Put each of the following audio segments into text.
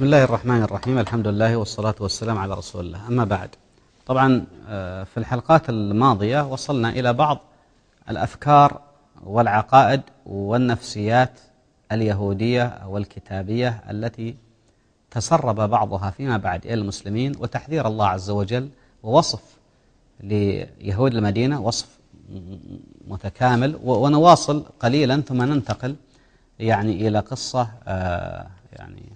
بسم الله الرحمن الرحيم. الحمد لله والصلاة والسلام على رسول الله. أما بعد طبعا آه، في الحلقات الماضية وصلنا إلى بعض الأفكار والعقائد والنفسيات اليهودية والكتابية التي تسرب بعضها فيما بعد إلى المسلمين وتحذير الله عز وجل ووصف ليهود المدينة وصف متكامل ونواصل قليلا ثم ننتقل يعني إلى قصة آه، يعني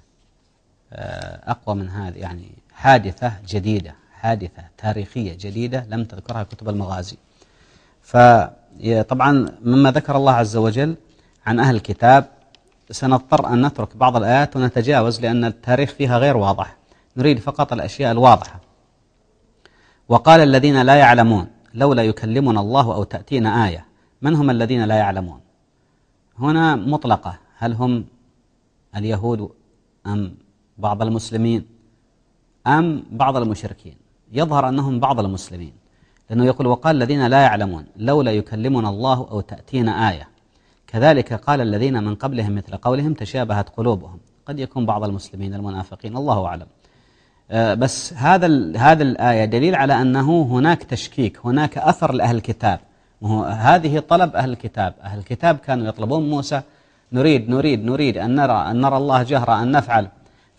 أقوى من هذا يعني حادثة جديدة حادثة تاريخية جديدة لم تذكرها كتب المغازي. فطبعا مما ذكر الله عز وجل عن أهل الكتاب سنضطر أن نترك بعض الآيات ونتجاوز لأن التاريخ فيها غير واضح. نريد فقط الأشياء الواضحة. وقال الذين لا يعلمون لولا يكلمنا الله أو تأتينا آية من هم الذين لا يعلمون؟ هنا مطلقة هل هم اليهود أم بعض المسلمين أم بعض المشركين؟ يظهر أنهم بعض المسلمين لأنه يقول وقال الذين لا يعلمون لولا يكلمنا الله أو تأتينا آية. كذلك قال الذين من قبلهم مثل قولهم تشابهت قلوبهم. قد يكون بعض المسلمين المنافقين الله أعلم. آه، بس هذا هذا الآية دليل على أنه هناك تشكيك هناك أثر لأهل الكتاب. هذه طلب أهل الكتاب. أهل الكتاب كانوا يطلبون موسى نريد نريد نريد أن نرى أن نرى الله جهرا أن نفعل.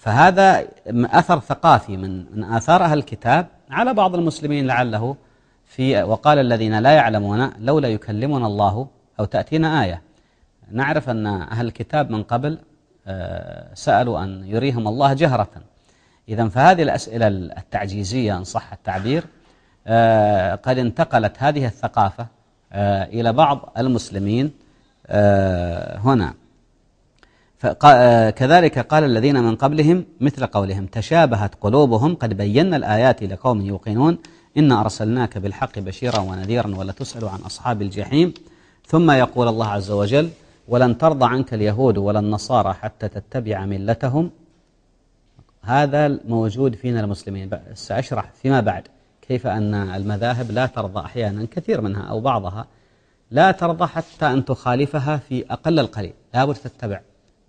فهذا أثر ثقافي من من آثار أهل الكتاب على بعض المسلمين لعله في وقال الذين لا يعلمون لولا يكلمنا الله أو تأتينا آية. نعرف أن أهل الكتاب من قبل آه، سألوا أن يريهم الله جهرة. إذا فهذه الأسئلة التعجيزية إن صح التعبير آه، قد انتقلت هذه الثقافة آه، إلى بعض المسلمين هنا. كذلك قال الذين من قبلهم مثل قولهم تشابهت قلوبهم قد بينا الآيات لقوم يوقنون. إنا أرسلناك بالحق بشيرا ونذيرا ولا تسأل عن أصحاب الجحيم. ثم يقول الله عز وجل ولن ترضى عنك اليهود ولا النصارى حتى تتبع ملتهم هذا موجود فينا المسلمين. سأشرح فيما بعد كيف أن المذاهب لا ترضى أحيانا كثير منها أو بعضها. لا ترضى حتى أن تخالفها في أقل القليل. لا بد تتبع.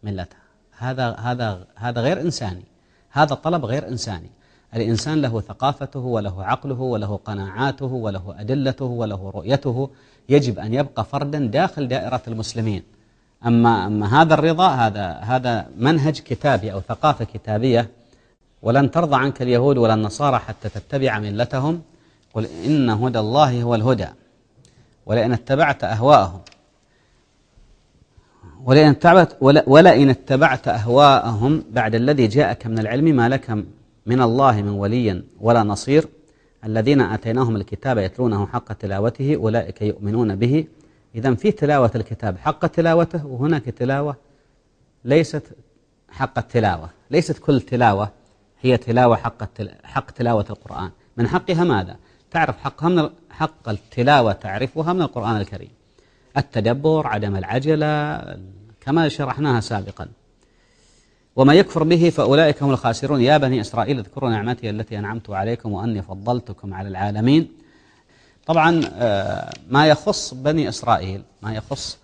ملتها. هذا هذا هذا غير إنساني. هذا طلب غير إنساني. الإنسان له ثقافته وله عقله وله قناعاته وله أدلته وله رؤيته. يجب أن يبقى فردا داخل دائرة المسلمين. أما أما هذا الرضا هذا هذا منهج كتابي أو ثقافة كتابية. ولن ترضى عنك اليهود ولا النصارى حتى تتبع ملتهم. قل إن هدى الله هو الهدى. ولئن اتبعت أهواءهم. ولئن اتبعت, ولئن اتبعت أهواءهم بعد الذي جاءك من العلم ما لك من الله من ولي ولا نصير. الذين آتيناهم الكتاب يتلونه حق تلاوته أولئك يؤمنون به. إذا في تلاوة الكتاب حق تلاوته وهناك تلاوة ليست حق التلاوة. ليست كل تلاوة هي تلاوة حق, حق تلاوة القرآن. من حقها ماذا؟ تعرف حقها من حق التلاوة تعرفها من القرآن الكريم. التدبر عدم العجلة كما شرحناها سابقا. وما يكفر به فأولئك هم الخاسرون. يا بني إسرائيل اذكروا نعمتي التي أنعمت عليكم وأني فضلتكم على العالمين. طبعا آه، ما يخص بني إسرائيل ما يخص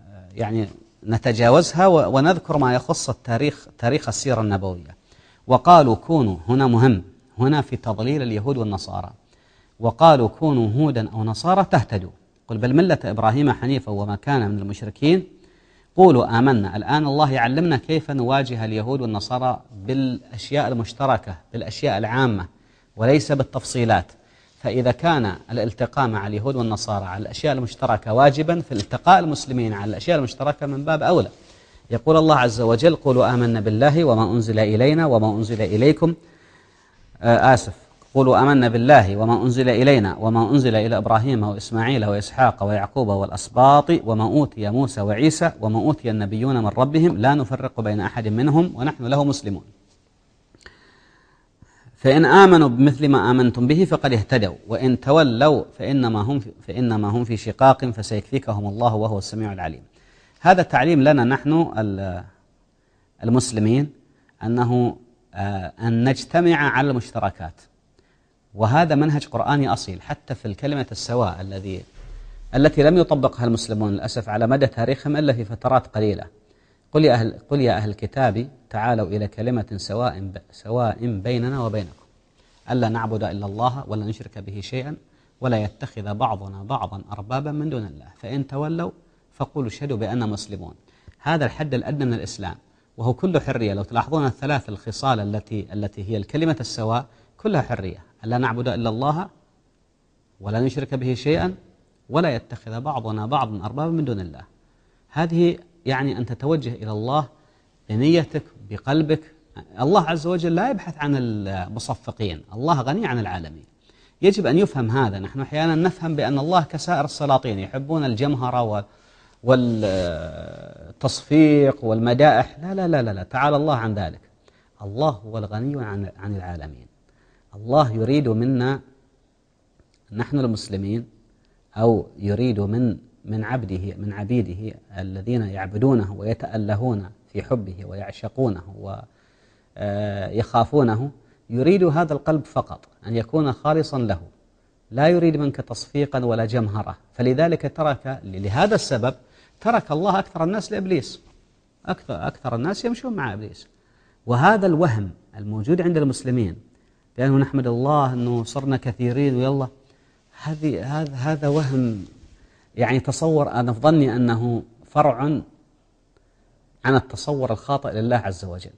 آه، يعني نتجاوزها ونذكر ما يخص التاريخ تاريخ السيرة النبوية. وقالوا كونوا هنا مهم هنا في تضليل اليهود والنصارى. وقالوا كونوا هودا أو نصارى تهتدوا. قل بل ملة إبراهيم حنيفا وما كان من المشركين. قولوا آمنا. الآن الله يعلمنا كيف نواجه اليهود والنصارى بالأشياء المشتركة بالأشياء العامة وليس بالتفصيلات. فإذا كان الالتقاء مع اليهود والنصارى على الأشياء المشتركة واجبا في التقاء المسلمين على الأشياء المشتركة من باب أولى. يقول الله عز وجل قولوا آمنا بالله وما أنزل إلينا وما أنزل إليكم. آه، آسف. قولوا آمنا بالله وما أنزل إلينا وما أنزل إلى إبراهيم وإسماعيل وإسحاق ويعقوب والأسباط وما أوتي موسى وعيسى وما أوتي النبيون من ربهم لا نفرق بين أحد منهم ونحن له مسلمون. فإن آمنوا بمثل ما آمنتم به فقد اهتدوا وإن تولوا فإنما هم في, فإنما هم في شقاق فسيكفيكهم الله وهو السميع العليم. هذا تعليم لنا نحن المسلمين أنه آه، أن نجتمع على المشتركات. وهذا منهج قرآني أصيل حتى في الكلمة السواء الذي التي لم يطبقها المسلمون للأسف على مدى تاريخهم إلا في فترات قليلة. قل يا أهل, قل يا أهل الكتاب تعالوا إلى كلمة سواء, سواء بيننا وبينكم. ألا نعبد إلا الله ولا نشرك به شيئا ولا يتخذ بعضنا بعضا أربابا من دون الله. فإن تولوا فقولوا اشهدوا بأننا مسلمون. هذا الحد الأدنى من الإسلام. وهو كله حرية. لو تلاحظون الثلاث الخصال التي التي هي الكلمة السواء كلها حرية. ألا نعبد إلا الله ولا نشرك به شيئا ولا يتخذ بعضنا بعضا أربابا من دون الله. هذه يعني أن تتوجه إلى الله بنيتك بقلبك. الله عز وجل لا يبحث عن المصفقين الله غني عن العالمين. يجب أن يفهم هذا. نحن أحيانا نفهم بأن الله كسائر السلاطين يحبون الجمهرة والتصفيق والمدائح. لا لا لا لا, لا. تعالى الله عن ذلك. الله هو الغني عن العالمين. الله يريد منا نحن المسلمين أو يريد من من عبده من عبيده الذين يعبدونه ويتألهون في حبه ويعشقونه ويخافونه آه، يريد هذا القلب فقط أن يكون خالصا له. لا يريد منك تصفيقا ولا جمهرة. فلذلك ترك لهذا السبب ترك الله أكثر الناس لإبليس. أكثر, أكثر الناس يمشون مع إبليس. وهذا الوهم الموجود عند المسلمين لأنه نحمد الله أنه صرنا كثيرين ويلا. هذه هذا هذا وهم. يعني تصور أنا في ظني أنه فرع عن التصور الخاطئ لله عز وجل.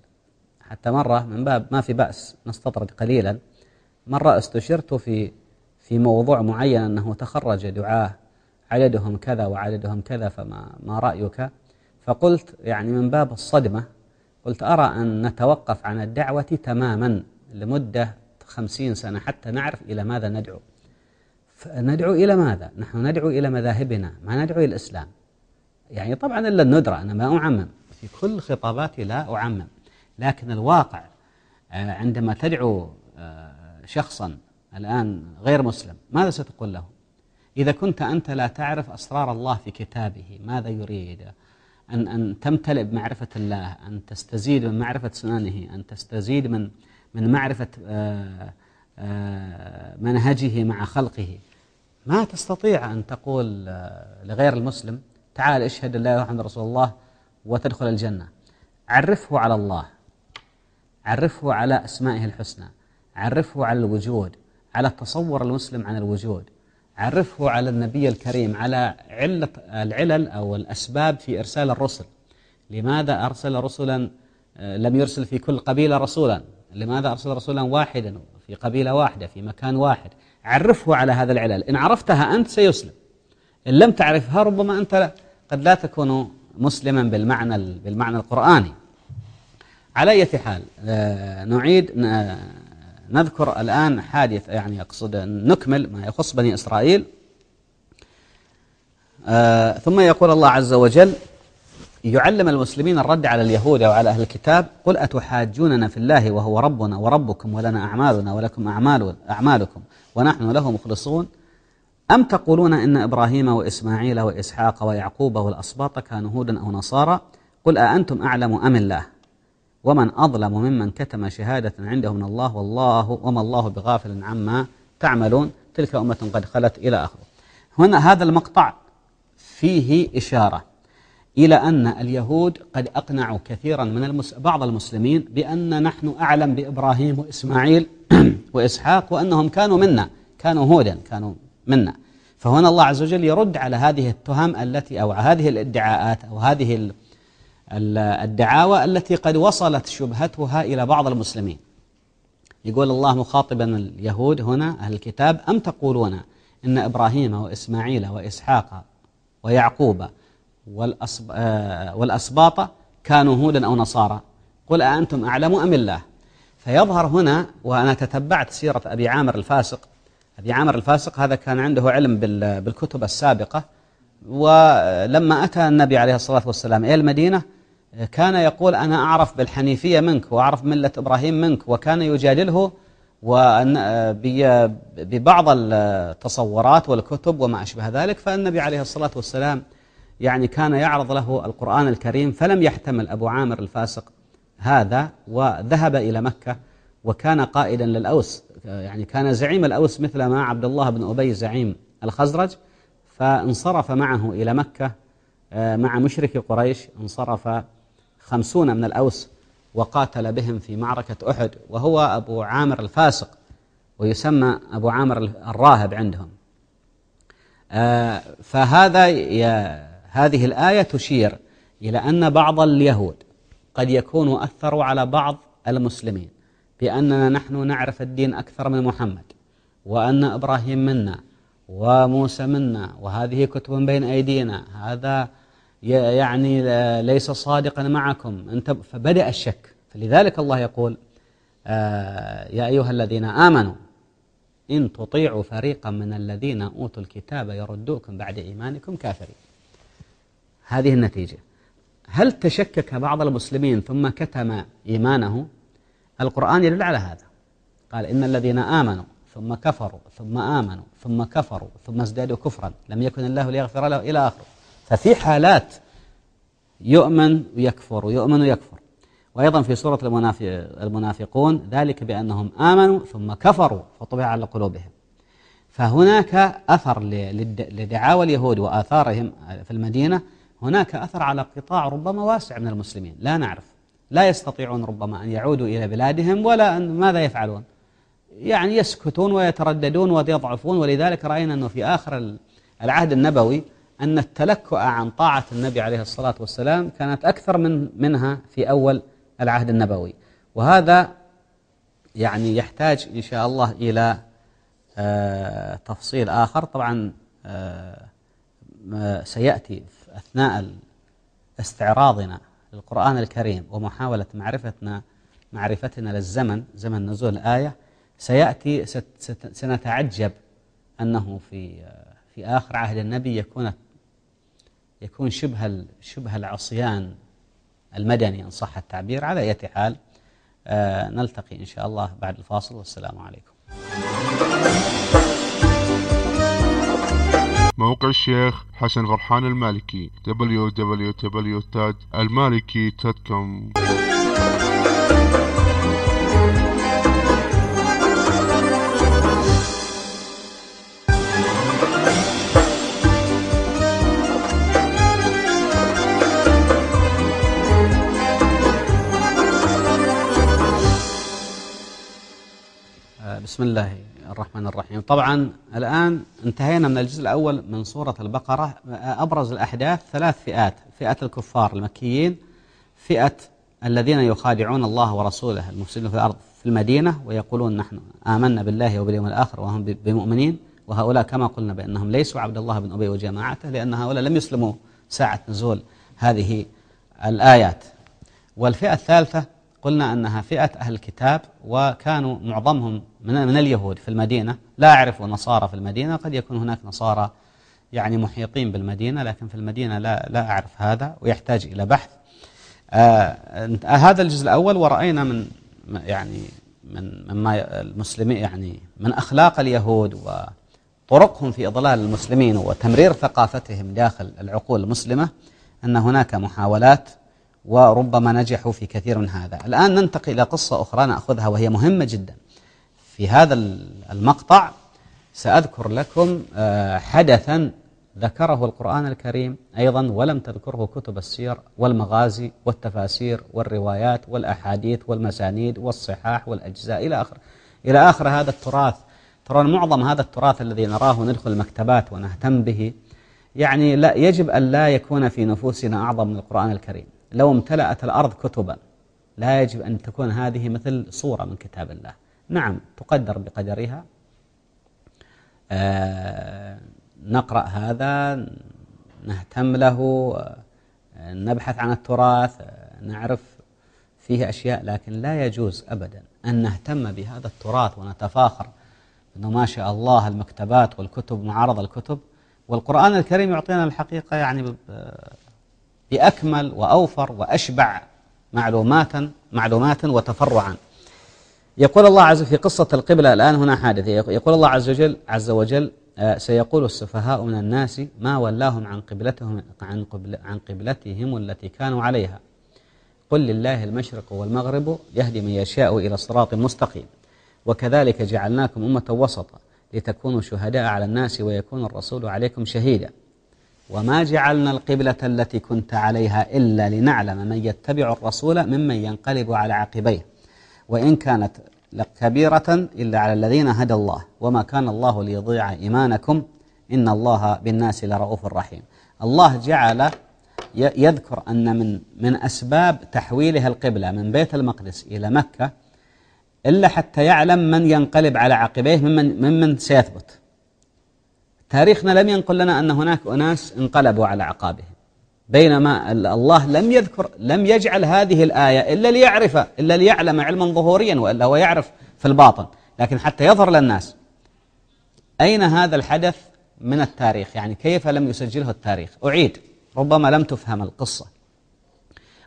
حتى مرة من باب ما في بأس نستطرد قليلا. مرة استشرت في في موضوع معين أنه تخرج دعاه عددهم كذا وعددهم كذا فما ما رأيك؟ فقلت يعني من باب الصدمة قلت أرى أن نتوقف عن الدعوة تماما لمدة خمسين سنة حتى نعرف إلى ماذا ندعو. ندعو إلى ماذا؟ نحن ندعو إلى مذاهبنا ما ندعو إلى الإسلام. يعني طبعا إلا الندرة أنا ما أعمم. في كل خطاباتي لا أعمم. لكن الواقع آه، عندما تدعو آه، شخصا الآن غير مسلم ماذا ستقول له؟ إذا كنت أنت لا تعرف أسرار الله في كتابه ماذا يريد؟ أن, أن تمتلئ بمعرفة الله أن تستزيد من معرفة سننه أن تستزيد من من معرفة آه، منهجه مع خلقه. ما تستطيع أن تقول لغير المسلم تعال اشهد لا إلا الله رسول الله وتدخل الجنة. عرفه على الله. عرفه على أسمائه الحسنى. عرفه على الوجود على تصور المسلم عن الوجود. عرفه على النبي الكريم على علة العلل أو الأسباب في إرسال الرسل. لماذا أرسل رسلا آه، لم يرسل في كل قبيلة رسولا؟ لماذا أرسل رسولا واحدا في قبيلة واحدة في مكان واحد؟ عرفه على هذا العلل. إن عرفتها أنت سيسلم. إن لم تعرفها ربما أنت قد لا تكون مسلما بالمعنى بالمعنى القرآني. على أي حال آه، نعيد نذكر الآن حادث يعني أقصد نكمل ما يخص بني إسرائيل. آه، ثم يقول الله عز وجل يعلم المسلمين الرد على اليهود وعلى أهل الكتاب قل أتحاجوننا في الله وهو ربنا وربكم ولنا أعمالنا ولكم أعمال أعمالكم ونحن له مخلصون؟ أم تقولون إن إبراهيم وإسماعيل وإسحاق ويعقوب والأسباط كانوا هودا أو نصارى؟ قل أأنتم أعلم أم الله؟ ومن أظلم ممن كتم شهادة عنده من الله والله وما الله بغافل عما تعملون؟ تلك أمة قد خلت إلى آخره. هنا هذا المقطع فيه إشارة. إلى أن اليهود قد أقنعوا كثيرا من المس... بعض المسلمين بأن نحن أعلم بإبراهيم وإسماعيل وإسحاق وأنهم كانوا منا كانوا هودا كانوا منا. فهنا الله عز وجل يرد على هذه التهم التي أو هذه الادعاءات أو هذه الدعاوى التي قد وصلت شبهتها إلى بعض المسلمين. يقول الله مخاطبا اليهود هنا أهل الكتاب أم تقولون إن إبراهيم وإسماعيل وإسحاق ويعقوب والأسباط كانوا هودا أو نصارى. قل أأنتم أعلم أم الله؟ فيظهر هنا وأنا تتبعت سيرة أبي عامر الفاسق. أبي عامر الفاسق هذا كان عنده علم بالكتب السابقة. ولما أتى النبي عليه الصلاة والسلام إلى المدينة كان يقول أنا أعرف بالحنيفية منك وأعرف ملة إبراهيم منك وكان يجادله ببعض التصورات والكتب وما أشبه ذلك. فالنبي عليه الصلاة والسلام يعني كان يعرض له القرآن الكريم فلم يحتمل أبو عامر الفاسق هذا وذهب إلى مكة وكان قائدا للأوس. يعني كان زعيم الأوس مثل ما عبد الله بن أبي زعيم الخزرج فانصرف معه إلى مكة آه، مع مشرك قريش. انصرف خمسون من الأوس وقاتل بهم في معركة أحد وهو أبو عامر الفاسق ويسمى أبو عامر الراهب عندهم. آه، فهذا هذه الآية تشير إلى أن بعض اليهود قد يكونوا أثروا على بعض المسلمين بأننا نحن نعرف الدين أكثر من محمد وأن إبراهيم منا وموسى منا وهذه كتب بين أيدينا هذا يعني ليس صادقا معكم. أنت فبدأ الشك. فلذلك الله يقول آه، يا أيها الذين آمنوا إن تطيعوا فريقا من الذين أوتوا الكتاب يردوكم بعد إيمانكم كافرين. هذه النتيجة. هل تشكك بعض المسلمين ثم كتم إيمانه؟ القرآن يدل على هذا. قال إن الذين آمنوا ثم كفروا ثم آمنوا ثم كفروا ثم ازدادوا كفرا لم يكن الله ليغفر له إلى آخره. ففي حالات يؤمن ويكفر ويؤمن ويكفر. وأيضا في سورة المنافقون ذلك بأنهم آمنوا ثم كفروا فطبع على قلوبهم. فهناك أثر لدعاوى اليهود وآثارهم في المدينة. هناك أثر على قطاع ربما واسع من المسلمين لا نعرف. لا يستطيعون ربما أن يعودوا إلى بلادهم ولا أن ماذا يفعلون؟ يعني يسكتون ويترددون ويضعفون ولذلك رأينا أنه في آخر العهد النبوي أن التلكؤ عن طاعة النبي عليه الصلاة والسلام كانت أكثر من منها في أول العهد النبوي. وهذا يعني يحتاج إن شاء الله إلى آه، تفصيل آخر. طبعا آه، سيأتي أثناء استعراضنا للقرآن الكريم ومحاولة معرفتنا معرفتنا للزمن زمن نزول الآية سيأتي سنتعجب أنه في في آخر عهد النبي يكون يكون شبه شبه العصيان المدني إن صح التعبير. على أي حال آه نلتقي إن شاء الله بعد الفاصل. والسلام عليكم. موقع الشيخ حسن فرحان المالكي www.almaliki.com بسم الله. الرحمن الرحيم. طبعا الآن انتهينا من الجزء الأول من سورة البقرة. أبرز الأحداث ثلاث فئات. فئة الكفار المكيين فئة الذين يخادعون الله ورسوله المفسدين في الأرض في المدينة ويقولون نحن آمنا بالله وباليوم الآخر وهم بمؤمنين. وهؤلاء كما قلنا بأنهم ليسوا عبد الله بن أبي وجماعته لأن هؤلاء لم يسلموا ساعة نزول هذه الآيات. والفئة الثالثة قلنا أنها فئة أهل الكتاب وكانوا معظمهم من, اليهود في المدينة. لا أعرف نصارى في المدينة قد يكون هناك نصارى يعني محيطين بالمدينة لكن في المدينة لا, لا أعرف هذا ويحتاج إلى بحث. آه هذا الجزء الأول ورأينا من يعني من مما المسلمين يعني من أخلاق اليهود وطرقهم في إضلال المسلمين وتمرير ثقافتهم داخل العقول المسلمة أن هناك محاولات وربما نجحوا في كثير من هذا. الآن ننتقل إلى قصة أخرى نأخذها وهي مهمة جدا. في هذا المقطع سأذكر لكم آه، حدثا ذكره القرآن الكريم أيضا ولم تذكره كتب السير والمغازي والتفاسير والروايات والأحاديث والمسانيد والصحاح والأجزاء إلى آخر إلى آخر هذا التراث. ترون معظم هذا التراث الذي نراه ندخل المكتبات ونهتم به يعني لا يجب أن لا يكون في نفوسنا أعظم من القرآن الكريم. لو امتلأت الأرض كتبا لا يجب أن تكون هذه مثل صورة من كتاب الله. نعم تقدر بقدرها. آه نقرأ هذا نهتم له آه نبحث عن التراث آه نعرف فيه أشياء لكن لا يجوز أبدا أن نهتم بهذا التراث ونتفاخر أنه ما شاء الله المكتبات والكتب معارض الكتب. والقرآن الكريم يعطينا الحقيقة يعني بأكمل وأوفر وأشبع معلوماتا معلومات وتفرعا. يقول الله عز في قصة القبلة الآن هنا حادثة. يقول الله عز وجل عز وجل آه، سيقول السفهاء من الناس ما ولاهم عن قبلتهم عن قبل عن قبلتهم التي كانوا عليها. قل لله المشرق والمغرب يهدي من يشاء إلى صراط مستقيم. وكذلك جعلناكم أمة وسطا لتكونوا شهداء على الناس ويكون الرسول عليكم شهيدا. وما جعلنا القبلة التي كنت عليها إلا لنعلم من يتبع الرسول ممن ينقلب على عقبيه. وإن كانت لكبيرة إلا على الذين هدى الله. وما كان الله ليضيع إيمانكم إن الله بالناس لرؤوف رحيم. الله جعل يذكر أن من من أسباب تحويلها القبلة من بيت المقدس إلى مكة إلا حتى يعلم من ينقلب على عقبيه ممن, ممن سيثبت. تاريخنا لم ينقل لنا أن هناك أناس انقلبوا على عقابهم. بينما الله لم يذكر لم يجعل هذه الآية إلا ليعرف إلا ليعلم علما ظهوريا وإلا هو يعرف في الباطن. لكن حتى يظهر للناس أين هذا الحدث من التاريخ؟ يعني كيف لم يسجله التاريخ؟ أعيد. ربما لم تفهم القصة.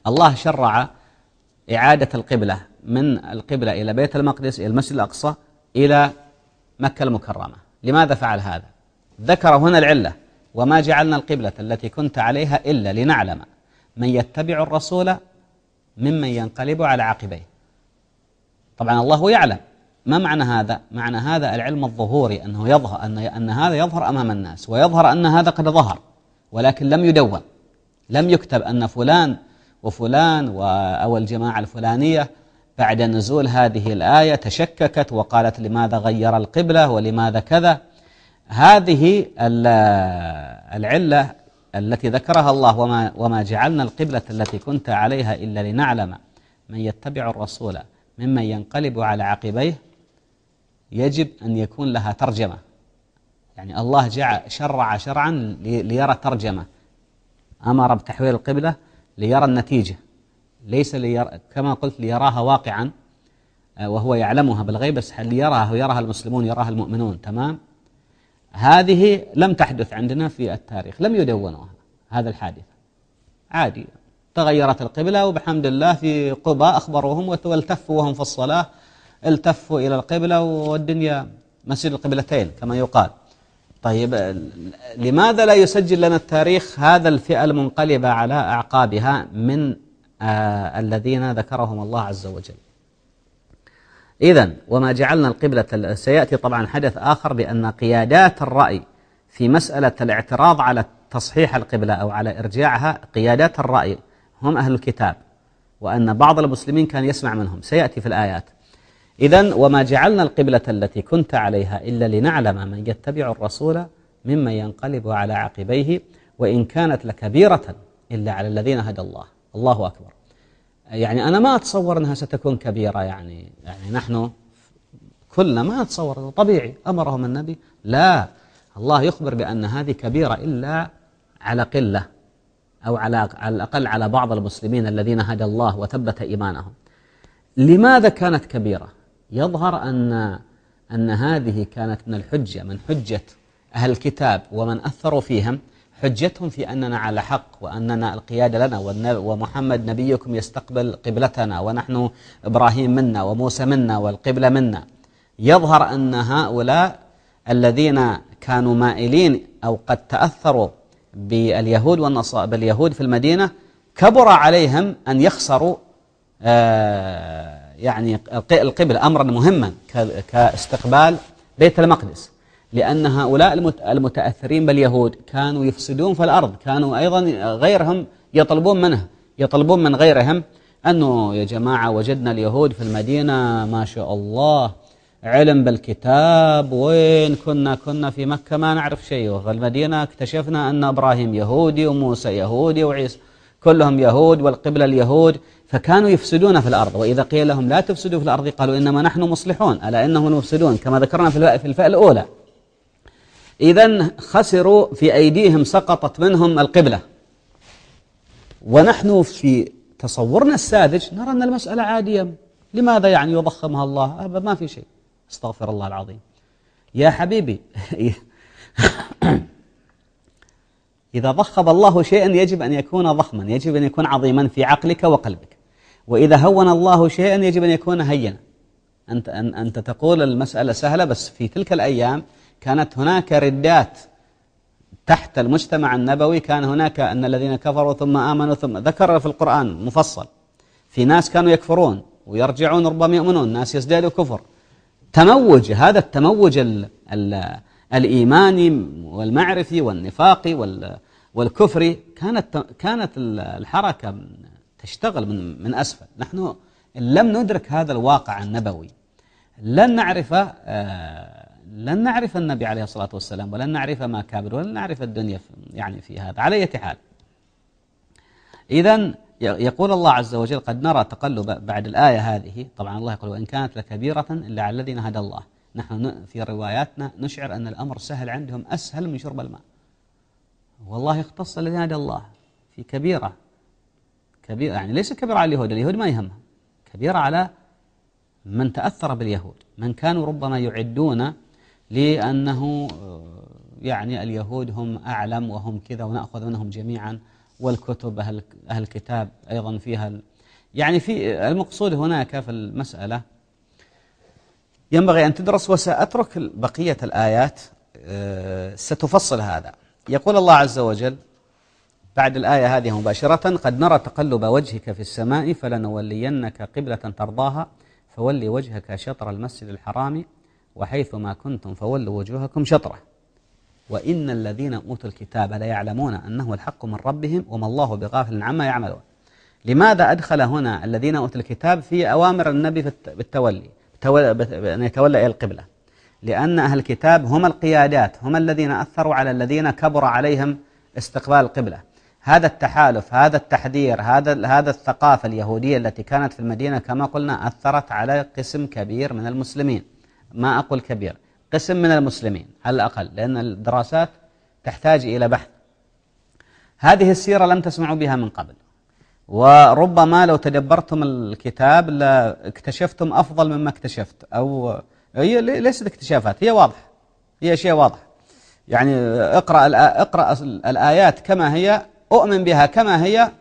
الله شرع إعادة القبلة من القبلة إلى بيت المقدس إلى المسجد الأقصى إلى مكة المكرمة. لماذا فعل هذا؟ ذكر هنا العلة وما جعلنا القبلة التي كنت عليها إلا لنعلم من يتبع الرسول ممن ينقلب على عقبيه طبعا الله يعلم ما معنى هذا؟ معنى هذا العلم الظهوري أنه يظهر أن, أن هذا يظهر أمام الناس ويظهر أن هذا قد ظهر ولكن لم يدون لم يكتب أن فلان وفلان أو الجماعة الفلانية بعد نزول هذه الآية تشككت وقالت لماذا غير القبلة ولماذا كذا هذه العلة التي ذكرها الله وما, وما جعلنا القبلة التي كنت عليها إلا لنعلم من يتبع الرسول ممن ينقلب على عقبيه يجب أن يكون لها ترجمة. يعني الله جعل شرع شرعا ليرى ترجمة أمر بتحويل القبلة ليرى النتيجة. ليس ليرى كما قلت ليراها واقعا آه، وهو يعلمها بالغيب بس ليراها ويراها المسلمون يراها المؤمنون؟ تمام. هذه لم تحدث عندنا في التاريخ لم يدونوها هذا الحادث. عادي تغيرت القبلة وبحمد الله في قبى أخبروهم والتفوا وهم في الصلاة التفوا إلى القبلة والدنيا مسجد القبلتين كما يقال. طيب لماذا لا يسجل لنا التاريخ هذا الفئة المنقلبة على أعقابها من آه الذين ذكرهم الله عز وجل؟ إذا وما جعلنا القبلة سيأتي طبعا حدث آخر بأن قيادات الرأي في مسألة الاعتراض على تصحيح القبلة أو على إرجاعها قيادات الرأي هم أهل الكتاب وأن بعض المسلمين كان يسمع منهم. سيأتي في الآيات. إذا وما جعلنا القبلة التي كنت عليها إلا لنعلم من يتبع الرسول ممن ينقلب على عقبيه وإن كانت لكبيرة إلا على الذين هدى الله. الله أكبر. يعني أنا ما أتصور أنها ستكون كبيرة يعني. يعني نحن كلنا ما نتصور طبيعي. أمرهم النبي لا الله يخبر بأن هذه كبيرة إلا على قلة أو على على الأقل على بعض المسلمين الذين هدى الله وثبت إيمانهم. لماذا كانت كبيرة؟ يظهر أن أن هذه كانت من الحجة من حجة أهل الكتاب ومن أثروا فيهم. حجتهم في أننا على حق وأننا القيادة لنا ومحمد نبيكم يستقبل قبلتنا ونحن إبراهيم منا وموسى منا والقبلة منا. يظهر أن هؤلاء الذين كانوا مائلين أو قد تأثروا باليهود والنصارى باليهود في المدينة كبر عليهم أن يخسروا آه، يعني القبلة أمرا مهما كاستقبال بيت المقدس. لأن هؤلاء المتأثرين باليهود كانوا يفسدون في الأرض. كانوا أيضا غيرهم يطلبون منه يطلبون من غيرهم أنه يا جماعة وجدنا اليهود في المدينة ما شاء الله علم بالكتاب وين كنا كنا في مكة ما نعرف شيء. وفي المدينة اكتشفنا أن إبراهيم يهودي وموسى يهودي وعيسى كلهم يهود والقبلة اليهود فكانوا يفسدون في الأرض. وإذا قيل لهم لا تفسدوا في الأرض قالوا إنما نحن مصلحون. ألا إنهم المفسدون؟ كما ذكرنا في الفئة الأولى. إذا خسروا في أيديهم سقطت منهم القبلة. ونحن في تصورنا الساذج نرى أن المسألة عادية. لماذا يعني يضخمها الله؟ ما في شيء. استغفر الله العظيم. يا حبيبي إذا ضخم الله شيئا يجب أن يكون ضخما يجب أن يكون عظيما في عقلك وقلبك. وإذا هون الله شيئا يجب أن يكون هينا. أنت, أنت تقول المسألة سهلة بس في تلك الأيام كانت هناك ردات تحت المجتمع النبوي كان هناك أن الذين كفروا ثم آمنوا ثم ذكر في القرآن مفصل. في ناس كانوا يكفرون ويرجعون ربما يؤمنون ناس يزدادوا كفر. تموج هذا التموج ال ال الإيماني والمعرفي والنفاقي والكفري كانت كانت الحركة تشتغل من من أسفل. نحن لم ندرك هذا الواقع النبوي لن نعرف آه، لن نعرف النبي عليه الصلاة والسلام ولن نعرف ما كابر ولن نعرف الدنيا يعني في هذا. على أي حال. إذا يقول الله عز وجل قد نرى تقلب بعد الآية هذه. طبعا الله يقول وإن كانت لكبيرة إلا على الذين هدى الله. نحن في رواياتنا نشعر أن الأمر سهل عندهم أسهل من شرب الماء. والله اختص الذين هدى الله. في كبيرة. كبيرة يعني ليس كبيرة على اليهود اليهود ما يهمها. كبيرة على من تأثر باليهود. من كانوا ربما يعدون لأنه يعني اليهود هم أعلم وهم كذا ونأخذ منهم جميعا والكتب أهل, أهل الكتاب أيضا فيها يعني في المقصود هناك في المسألة؟ ينبغي أن تدرس وسأترك بقية الآيات آه، ستفصل هذا. يقول الله عز وجل بعد الآية هذه مباشرة قد نرى تقلب وجهك في السماء فلنولينك قبلة ترضاها فولي وجهك شطر المسجد الحرام وحيث ما كنتم فولوا وجوهكم شطره. وإن الذين أوتوا الكتاب ليعلمون أنه الحق من ربهم وما الله بغافل عما يعملون. لماذا أدخل هنا الذين أوتوا الكتاب في أوامر النبي بالتولي أن يتولى إلى القبلة. لأن أهل الكتاب هم القيادات هم الذين أثروا على الذين كبر عليهم استقبال القبلة. هذا التحالف هذا التحذير هذا هذا الثقافة اليهودية التي كانت في المدينة كما قلنا أثرت على قسم كبير من المسلمين. ما أقول كبير. قسم من المسلمين على الأقل لأن الدراسات تحتاج إلى بحث. هذه السيرة لم تسمعوا بها من قبل. وربما لو تدبرتم الكتاب لاكتشفتم أفضل مما اكتشفت. أو هي ليست اكتشافات هي واضحة. هي شيء واضح يعني اقرأ, اقرأ الآيات كما هي أؤمن بها كما هي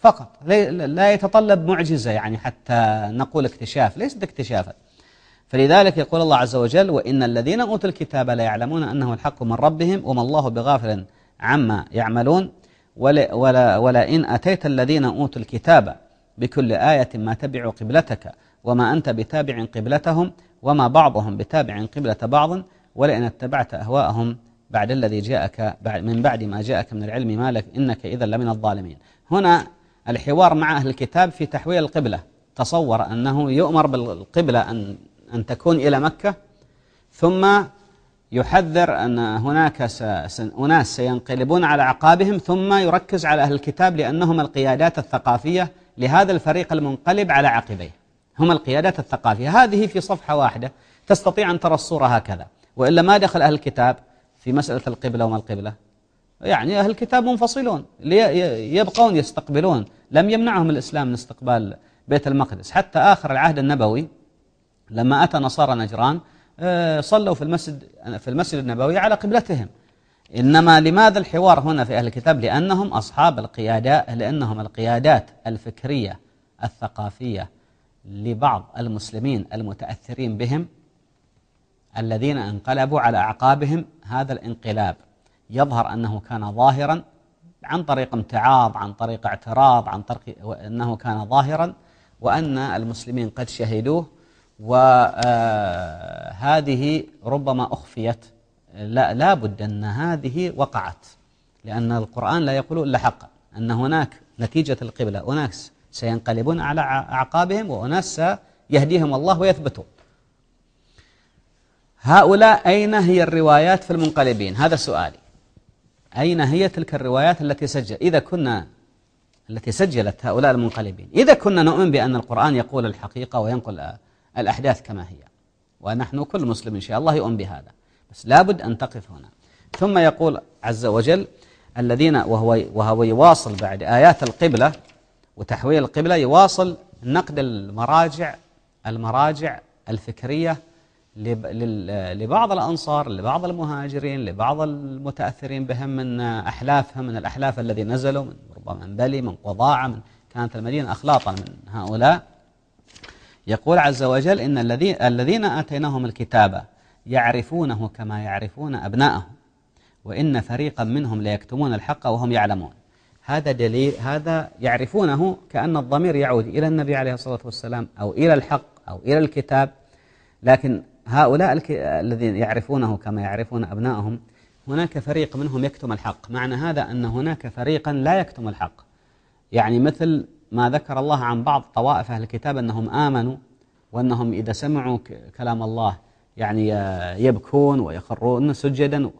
فقط. لا يتطلب معجزة يعني حتى نقول اكتشاف. ليست اكتشافا. فلذلك يقول الله عز وجل وإن الذين أوتوا الكتاب لا يعلمون أنه الحق من ربهم وما الله بغافل عما يعملون ولا, ولا, ولا إن أتيت الذين أوتوا الكتاب بكل آية ما تبعوا قبلتك وما أنت بتابع قبلتهم وما بعضهم بتابع قبلة بعض ولئن اتبعت أهواءهم بعد الذي جاءك من بعد ما جاءك من العلم ما لك إنك إذا لمن الظالمين. هنا الحوار مع أهل الكتاب في تحويل القبلة. تصور أنه يؤمر بالقبلة أن, أن تكون إلى مكة ثم يحذر أن هناك أناس سينقلبون على عقابهم ثم يركز على أهل الكتاب لأنهم القيادات الثقافية لهذا الفريق المنقلب على عقبيه. هم القيادات الثقافية. هذه في صفحة واحدة. تستطيع أن ترى الصورة هكذا. وإلا ما دخل أهل الكتاب في مسألة القبلة وما القبلة. يعني أهل الكتاب منفصلون. يبقون يستقبلون. لم يمنعهم الإسلام من استقبال بيت المقدس. حتى آخر العهد النبوي لما أتى نصارى نجران آه، صلوا في المسجد في المسجد النبوي على قبلتهم. إنما لماذا الحوار هنا في أهل الكتاب؟ لأنهم أصحاب القيادات لأنهم القيادات الفكرية الثقافية لبعض المسلمين المتأثرين بهم الذين انقلبوا على أعقابهم هذا الانقلاب. يظهر أنه كان ظاهرا عن طريق امتعاض عن طريق اعتراض عن طريق أنه كان ظاهرا وأن المسلمين قد شهدوه وهذه ربما أخفيت. لا, لا بد أن هذه وقعت لأن القرآن لا يقول إلا حقا أن هناك نتيجة القبلة أناس سينقلبون على أعقابهم وأناس سيهديهم الله ويثبتون هؤلاء أين هي الروايات في المنقلبين؟ هذا سؤالي. أين هي تلك الروايات التي سجل إذا كنا التي سجلت هؤلاء المنقلبين؟ إذا كنا نؤمن بأن القرآن يقول الحقيقة وينقل الأحداث كما هي. ونحن كل مسلم إن شاء الله يؤمن بهذا. بس لابد أن تقف هنا. ثم يقول عز وجل الذين وهو, وهو يواصل بعد آيات القبلة وتحويل القبلة يواصل نقد المراجع المراجع الفكرية لبعض الأنصار لبعض المهاجرين لبعض المتأثرين بهم من أحلافهم من الأحلاف الذي نزلوا من ربما من بلي من قضاعة من كانت المدينة أخلاطا من هؤلاء. يقول عز وجل إن الذين آتيناهم الكتاب يعرفونه كما يعرفون أبناءهم وإن فريقا منهم ليكتمون الحق وهم يعلمون. هذا دليل هذا يعرفونه كأن الضمير يعود إلى النبي عليه الصلاة والسلام أو إلى الحق أو إلى الكتاب لكن هؤلاء الذين يعرفونه كما يعرفون أبنائهم هناك فريق منهم يكتم الحق. معنى هذا أن هناك فريقا لا يكتم الحق. يعني مثل ما ذكر الله عن بعض طوائف أهل الكتاب أنهم آمنوا وأنهم إذا سمعوا كلام الله يعني يبكون ويخرون سجدا.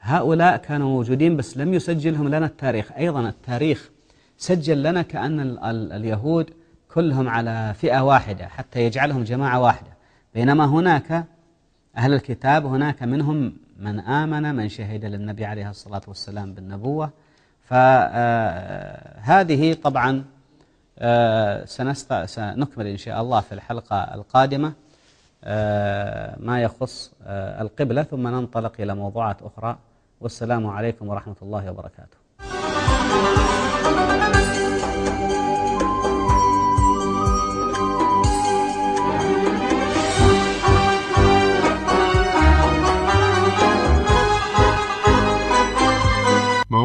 هؤلاء كانوا موجودين بس لم يسجلهم لنا التاريخ. أيضا التاريخ سجل لنا كأن اليهود كلهم على فئة واحدة حتى يجعلهم جماعة واحدة. بينما هناك أهل الكتاب هناك منهم من آمن من شهد للنبي عليه الصلاة والسلام بالنبوة. فهذه طبعا آه، سنكمل إن شاء الله في الحلقة القادمة. آه، ما يخص آه، القبلة ثم ننطلق إلى موضوعات أخرى. والسلام عليكم ورحمة الله وبركاته.